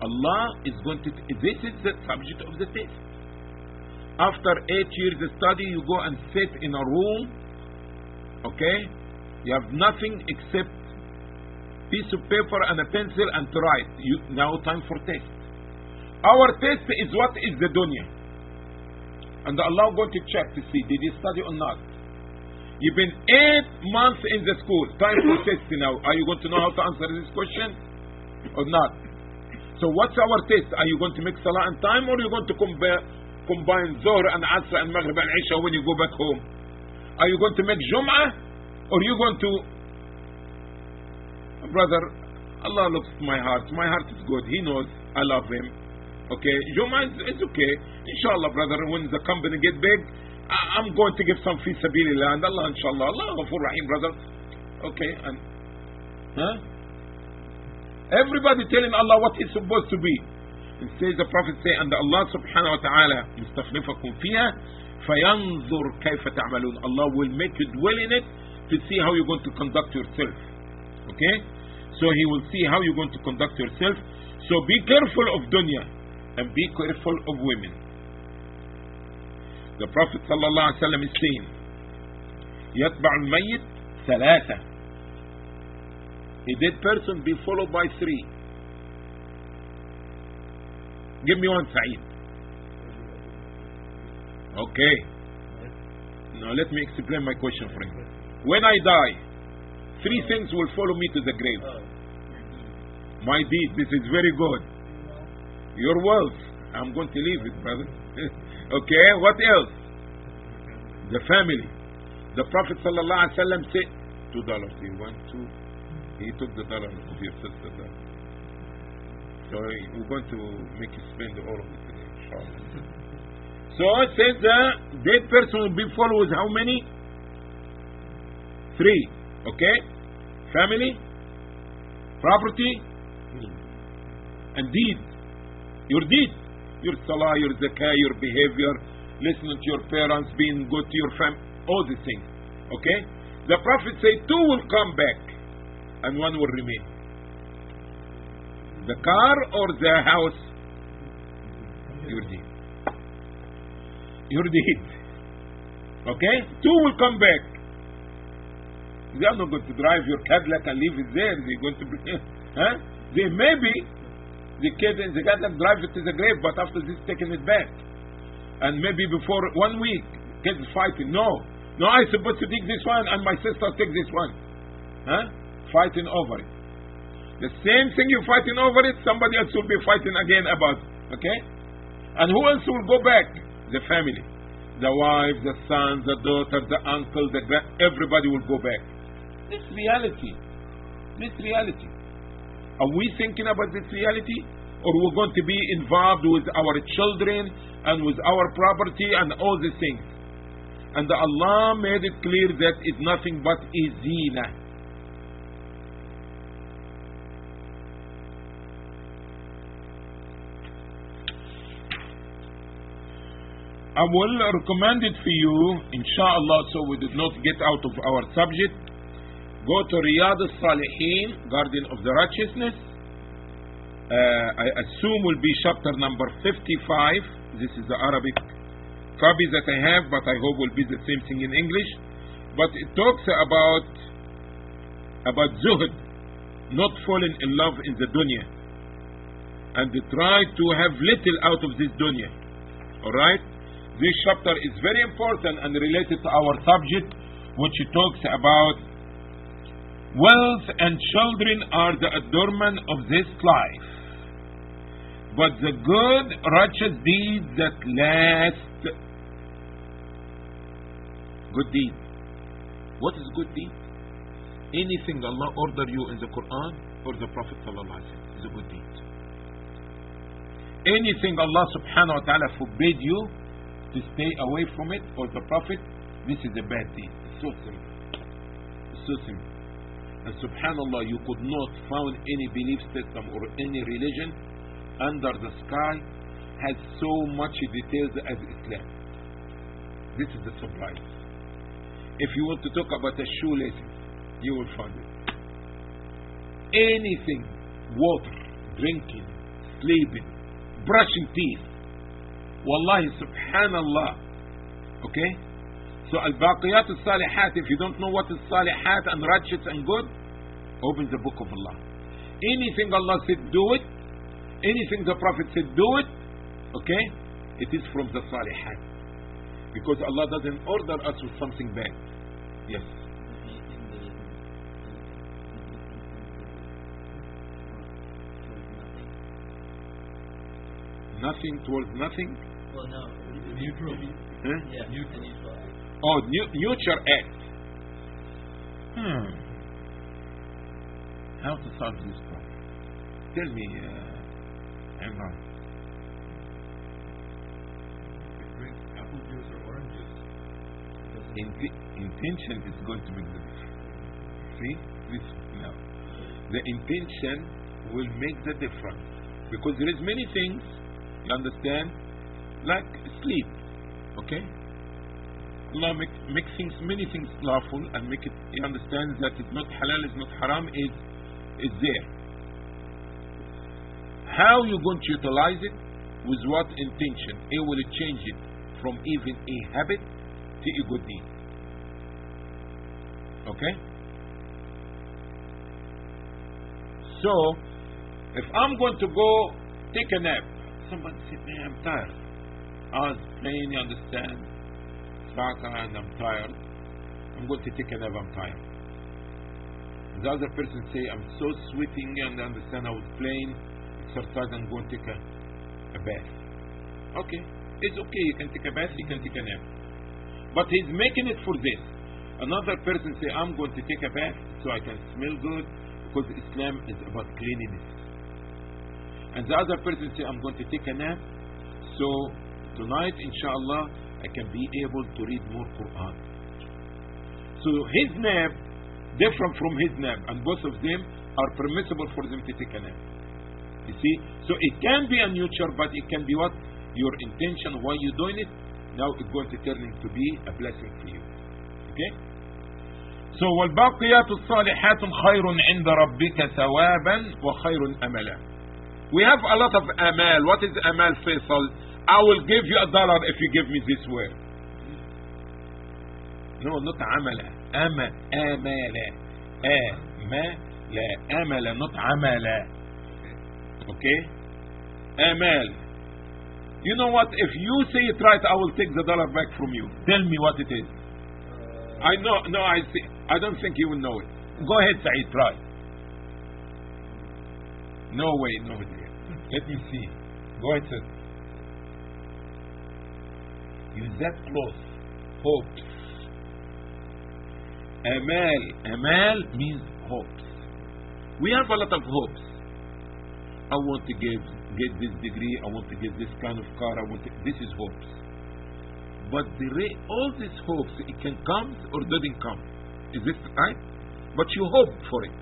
Allah is going to, this is the subject of the test. After eight years of study, you go and sit in a room, okay? You have nothing except piece of paper and a pencil and to write. You, now time for test. Our test is what is the dunya. And Allah going to check to see did you study or not. You've been eight months in the school. Time for test now. Are you going to know how to answer this question or not? So what's our test? Are you going to make salah on time or are you going to combine, combine Zohr and Asr and Maghrib and Isha when you go back home? Are you going to make Jum'ah or are you going to... Brother, Allah looks at my heart. My heart is good. He knows I love him. Okay, your mind, it's okay. Inshallah, brother, when the company get big, I, am going to give some fi sabilillah. and Allah, inshallah. Allah Ghafur Rahim, brother. Okay, and. Huh? Everybody telling Allah what it's supposed to be. It says the Prophet say, and Allah subhanahu wa ta'ala, يستخلفكم فيها فينظر كيف تعملون. Allah will make you dwell in it to see how you're going to conduct yourself. Okay? So he will see how you're going to conduct yourself. So be careful of dunya and be careful of women. The Prophet sallallahu alaihi wasallam is saying, يتبع الميت ثلاثة a dead person be followed by three. Give me one, Saeed. Okay. Now let me explain my question for you. When I die, three things will follow me to the grave. My deed, this is very good. Your wealth, I'm going to leave it, brother. okay, what else? The family. The Prophet sallallahu alaihi wasallam said, two dollars. He went to, He took the dollar of your sister. Dollar. So we're going to make you spend all of it today. So it says the dead person will be followed with how many? Three. Okay? Family, property, and deed. Your deed. Your salah, your zakah, your behavior, listening to your parents, being good to your family, all these things. Okay? The Prophet said two will come back and one will remain. The car or the house? Your deed. Your deed. Okay? Two will come back. They are not going to drive your Cadillac and leave it there. They're going to huh? They maybe the kid the Cadillac drive it to the grave, but after this taking it back. And maybe before one week, kids fighting. No. No, I supposed to take this one and my sister take this one. Huh? Fighting over it. The same thing you're fighting over it, somebody else will be fighting again about it. Okay? And who else will go back? The family. The wife, the son, the daughter, the uncle, the grand everybody will go back. This reality. This reality. Are we thinking about this reality? Or we're going to be involved with our children and with our property and all these things? And Allah made it clear that it's nothing but a zina. I will recommend it for you, inshallah, so we did not get out of our subject. Go to Riyadh al-Salihin, Garden of the Righteousness. Uh, I assume will be chapter number 55. This is the Arabic copy that I have, but I hope will be the same thing in English. But it talks about about zuhd, not falling in love in the dunya, and try to have little out of this dunya. All right. This chapter is very important and related to our subject, which talks about wealth and children are the adornment of this life, but the good, righteous deeds that last. Good deed. What is good deed? Anything Allah order you in the Quran or the Prophet is a good deed. Anything Allah subhanahu wa ta'ala forbid you to stay away from it or the Prophet, this is a bad deed. It's so simple. It's so simple. And subhanallah, you could not find any belief system or any religion under the sky has so much details as Islam. This is the surprise. If you want to talk about a shoelaces, you will find it. Anything, water, drinking, sleeping, brushing teeth, Wallahi, subhanallah. Okay? So al-baqiyat al-salihat, if you don't know what is salihat and righteous and good, open the book of Allah. Anything Allah said do it, anything the Prophet said, do it, okay, it is from the salihat. Because Allah doesn't order us with something bad. Yes. Anything Nothing towards nothing. Well, no. Neutral. Huh? Yeah, Neutral. Oh, nu- neutral act. Hmm. How to solve this problem? Tell me, uh, drinks apple juice or orange juice, it Inti- intention is going to make the difference. See? Now. The intention will make the difference. Because there is many things, you understand, like sleep. Okay? Allah make, make things, many things lawful and make it, you understand that it's not halal, it's not haram, is, is there. How you going to utilize it? With what intention? It will change it from even a habit to a good deed. Okay? So, if I'm going to go take a nap, somebody said, man, I'm tired. I was playing, you understand, soccer and I'm tired. I'm going to take a nap, I'm tired. The other person say, I'm so sweating and I understand I was playing, exercise, I'm going to take a, a bath. Okay, it's okay, you can take a bath, you can take a nap. But he's making it for this. Another person say, I'm going to take a bath so I can smell good because Islam is about cleanliness. And the other person say, I'm going to take a nap so tonight, inshallah, I can be able to read more Quran. So his nap, different from his nap, and both of them are permissible for them to take a nap. You see? So it can be a neutral, but it can be what? Your intention, why you're doing it, now it's going to turn into be a blessing for you. Okay? So والباقيات الصالحات خير عند ربك ثوابا وخير أملا. We have a lot of amal. What is amal, Faisal? I will give you a dollar if you give me this word. No, not amala. Ama, amala. Amala. Amala, not amala. Okay? Amal. You know what? If you say it right, I will take the dollar back from you. Tell me what it is. I know, no, I see. I don't think you will know it. Go ahead, Saeed, try. No way, no way. Let me see. Go ahead, sir. Use that close. Hopes. Amal. Amal means hopes. We have a lot of hopes. I want to get get this degree. I want to get this kind of car. I want to, this is hopes. But the all these hopes, it can come or doesn't come. Is this right? But you hope for it.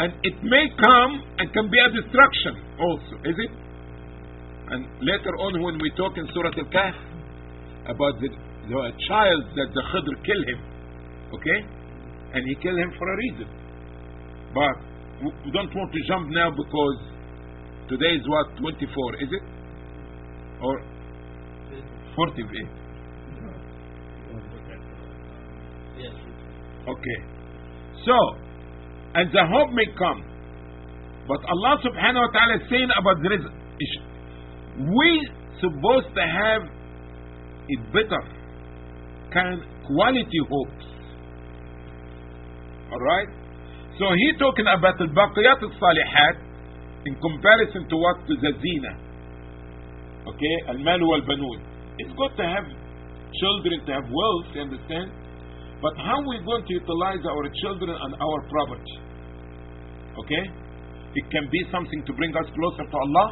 And it may come and can be a destruction also, is it? And later on when we talk in Surah Al-Kahf about the, the child that the Khidr killed him, okay? And he killed him for a reason. But we- don't want to jump now because today is what, 24, is it? Or 48? Eh? Okay. So, and the hope may come. But Allah subhanahu wa ta'ala is saying about the ish- We supposed to have a better kind quality hopes. Alright? So he talking about the baqiyat al-salihat in comparison to what to the zina. Okay? Al-mal wal-banoon. It's good to have children, to have wealth, you understand? But how we going to utilize our children and our property? Okay? It can be something to bring us closer to Allah,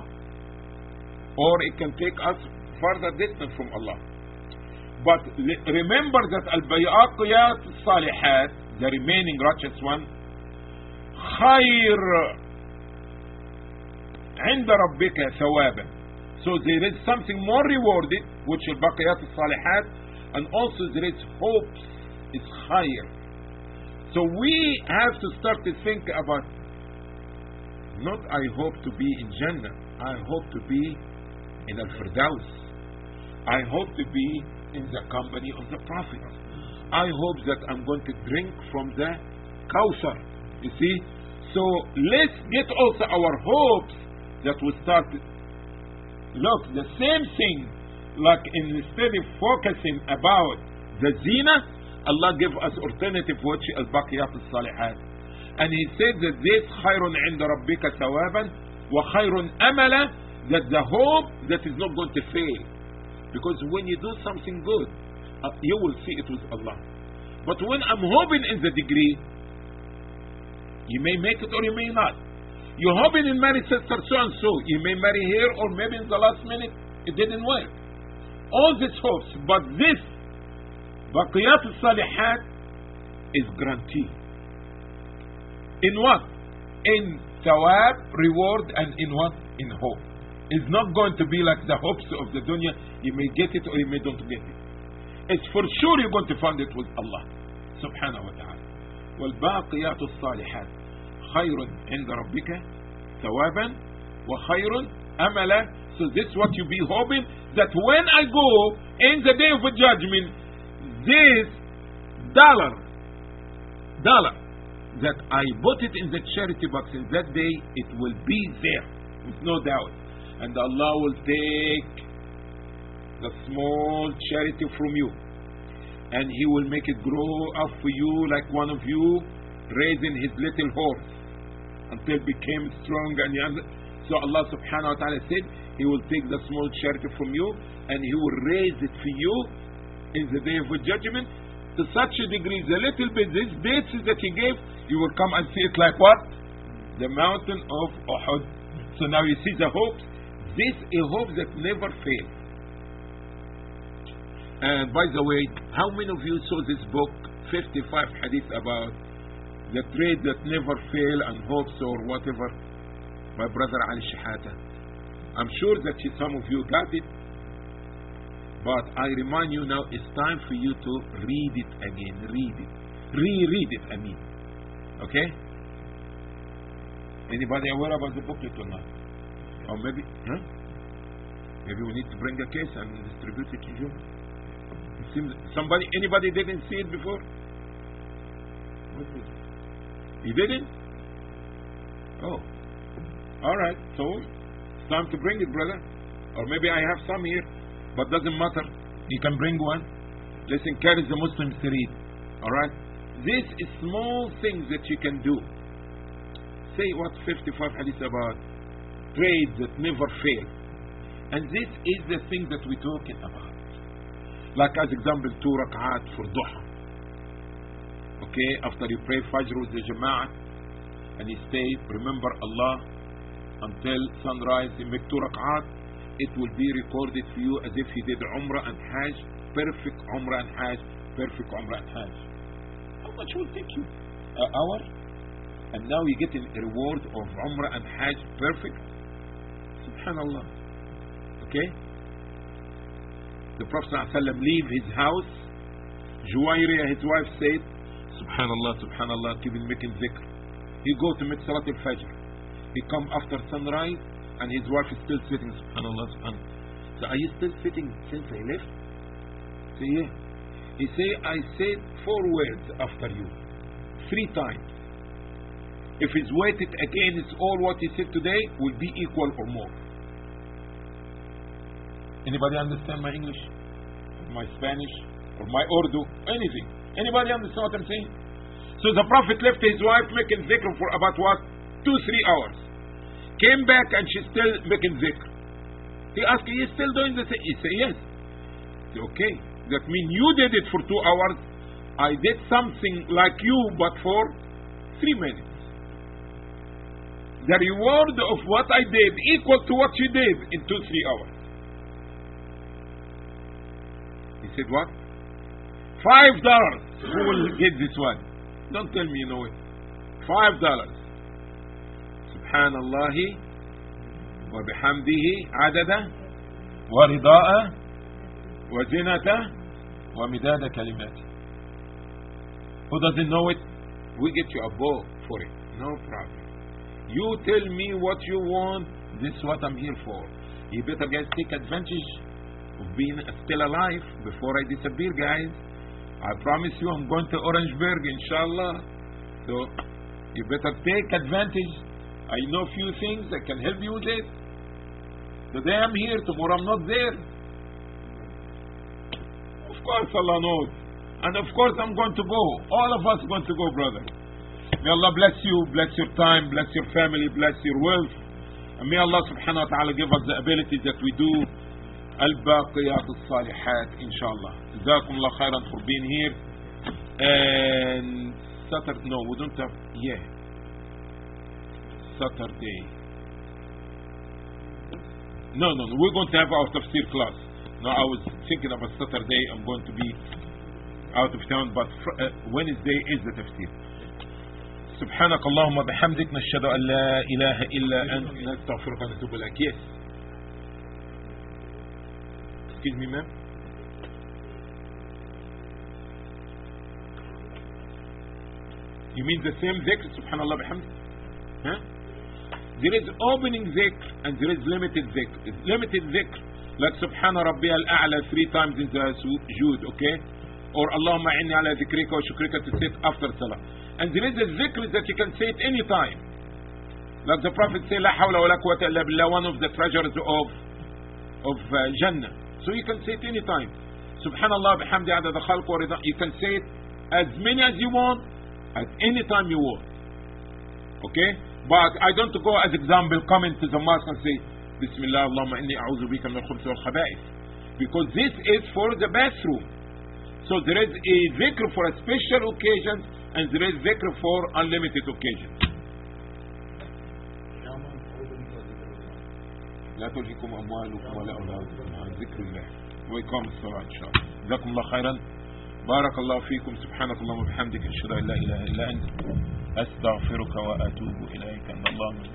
or it can take us further distance from Allah. But le- remember that al-bayaqiyat salihat, the remaining righteous one, خير عند ربك ثوابا. So there is something more rewarded, which is baqiyat salihat, and also there is hopes is higher. So we have to start to think about not I hope to be in Jannah, I hope to be in Al Firdaus. I hope to be in the company of the Prophet. I hope that I'm going to drink from the Kawthar. You see? So let's get also our hopes that we start. Look, the same thing, like instead of focusing about the zina, Allah gave us alternative which is Baqiyat al-Salihat. And he said that this khayrun inda rabbika thawaban wa khayrun amala that the hope that is not going to fail. Because when you do something good, uh, you will see it with Allah. But when I'm hoping in the degree, you may make it or you may not. You're hoping in marry sister so and so. You may marry here or maybe in the last minute it didn't work. All these hopes, but this Baqiyat al-Salihat is guaranteed. In what? In thawab, reward, and in what? In hope It's not going to be like the hopes of the dunya. You may get it or you may don't get it. It's for sure you're going to find it with Allah subhanahu wa ta'ala. والباقيات الصالحات خير عند ربك ثوابا وخير أملا So this is what you be hoping that when I go in the day of judgment, this dollar, dollar that I bought it in the charity box in that day, it will be there with no doubt. And Allah will take the small charity from you and He will make it grow up for you like one of you raising his little horse until it became strong and young. So Allah subhanahu wa ta'ala said He will take the small charity from you and He will raise it for you in the day of judgment to such a degree, the little bit, this dates that He gave, you will come and see it like what? The mountain of Uhud. So now you see the hopes. This a hope that never fails. And uh, by the way, how many of you saw this book, 55 hadith about the trade that never fail and hopes or whatever? My brother Ali Shahata. I'm sure that some of you got it. But I remind you now, it's time for you to read it again. Read it. Reread it, I mean. Okay? Anybody aware about the booklet or not? Or maybe, huh? Maybe we need to bring a case and distribute it to you. It seems somebody, anybody didn't see it before? Was it? You didn't? Oh. All right. So it's time to bring it, brother. Or maybe I have some here, but doesn't matter. You can bring one. Let's encourage the Muslims to read. All right. This is small things that you can do. Say what 55 hadith about trade that never fail. And this is the thing that we're talking about. Like as example, two rak'at for duha. Okay, after you pray Fajr with the Jama'ah and you stay, remember Allah until sunrise, you make two rak'at, it will be recorded for you as if you did Umrah and Hajj, perfect Umrah and Hajj, perfect Umrah and Hajj. How much will take you? An hour? And now you get a reward of Umrah and Hajj perfect? Subhanallah. Okay? The Prophet ﷺ leave his house. Juwayriya, his wife, said, Subhanallah, Subhanallah, keep making zikr. He go to make Salat al-Fajr. He come after sunrise and his wife is still sitting. Subhanallah, Subhanallah. So are you still sitting since I left? Say, yeah. He say, I said four words after you. Three times. If it's weighted against all what he said today, will be equal or more. Anybody understand my English? My Spanish? Or my Urdu? Anything? Anybody understand what I'm saying? So the Prophet left his wife making zikr for about what? Two, three hours. Came back and she's still making zikr. He asked, Are you still doing the same? He said, Yes. Said, Okay. That means you did it for two hours. I did something like you, but for three minutes. The reward of what I did equal to what you did in two, three hours. said what? Five dollars. Who will get this one? Don't tell me you know it. Five dollars. Subhanallah wa bihamdihi adada wa rida'a wa zinata wa midada kalimati. Who doesn't know it? We get you a bowl for it. No problem. You tell me what you want. This is what I'm here for. You better guys take advantage being still alive before I disappear, guys. I promise you I'm going to Orangeburg, inshallah. So you better take advantage I know few things that can help you with it. Today I'm here, tomorrow I'm not there. Of course Allah knows. And of course I'm going to go. All of us going to go, brother. May Allah bless you, bless your time, bless your family, bless your wealth. And may Allah subhanahu wa ta'ala give us the ability that we do Al-Baqiyat al-Salihat, inshallah. Jazakum Allah khairan for being here. And Saturday, no, we don't have, yeah. Saturday. No, no, no, we're going to have our tafsir class. No, I was thinking about Saturday, I'm going to be out of town, but uh, Wednesday is the tafsir. سبحانك اللهم بحمدك نشهد أن لا إله إلا أنت نستغفرك ونتوب إليك yes excuse me ma'am. You mean the same dhikr subhanallah bihamdik huh? there is opening dhikr and there is limited dhikr limited dhikr like subhana rabbi al-a'la three times in the sujood okay? Or Allahumma inni ala dhikrika wa shukrika to it after salah. And there is a dhikr that you can say it any time like the prophet say la hawla wa la quwwata illa billah one of the treasures of of uh, jannah so you can say it any time subhanallah bihamdi adad khalq wa you can say it as many as you want at any time you want. Okay? But I don't go as example come into the mosque and say bismillah allahumma inni a'udhu bika min al-khubth wal khaba'ith because this is for the bathroom. So there is a dhikr for a special occasion and there is dhikr for unlimited occasions. لا تلهكم أموالكم ولا أولادكم عن ذكر الله. وإقام الصلاة إن شاء الله جزاكم الله خيرا بارك الله فيكم سبحانك اللهم وبحمدك أشهد أن لا إله إلا أنت أستغفرك وأتوب إليك أن الله من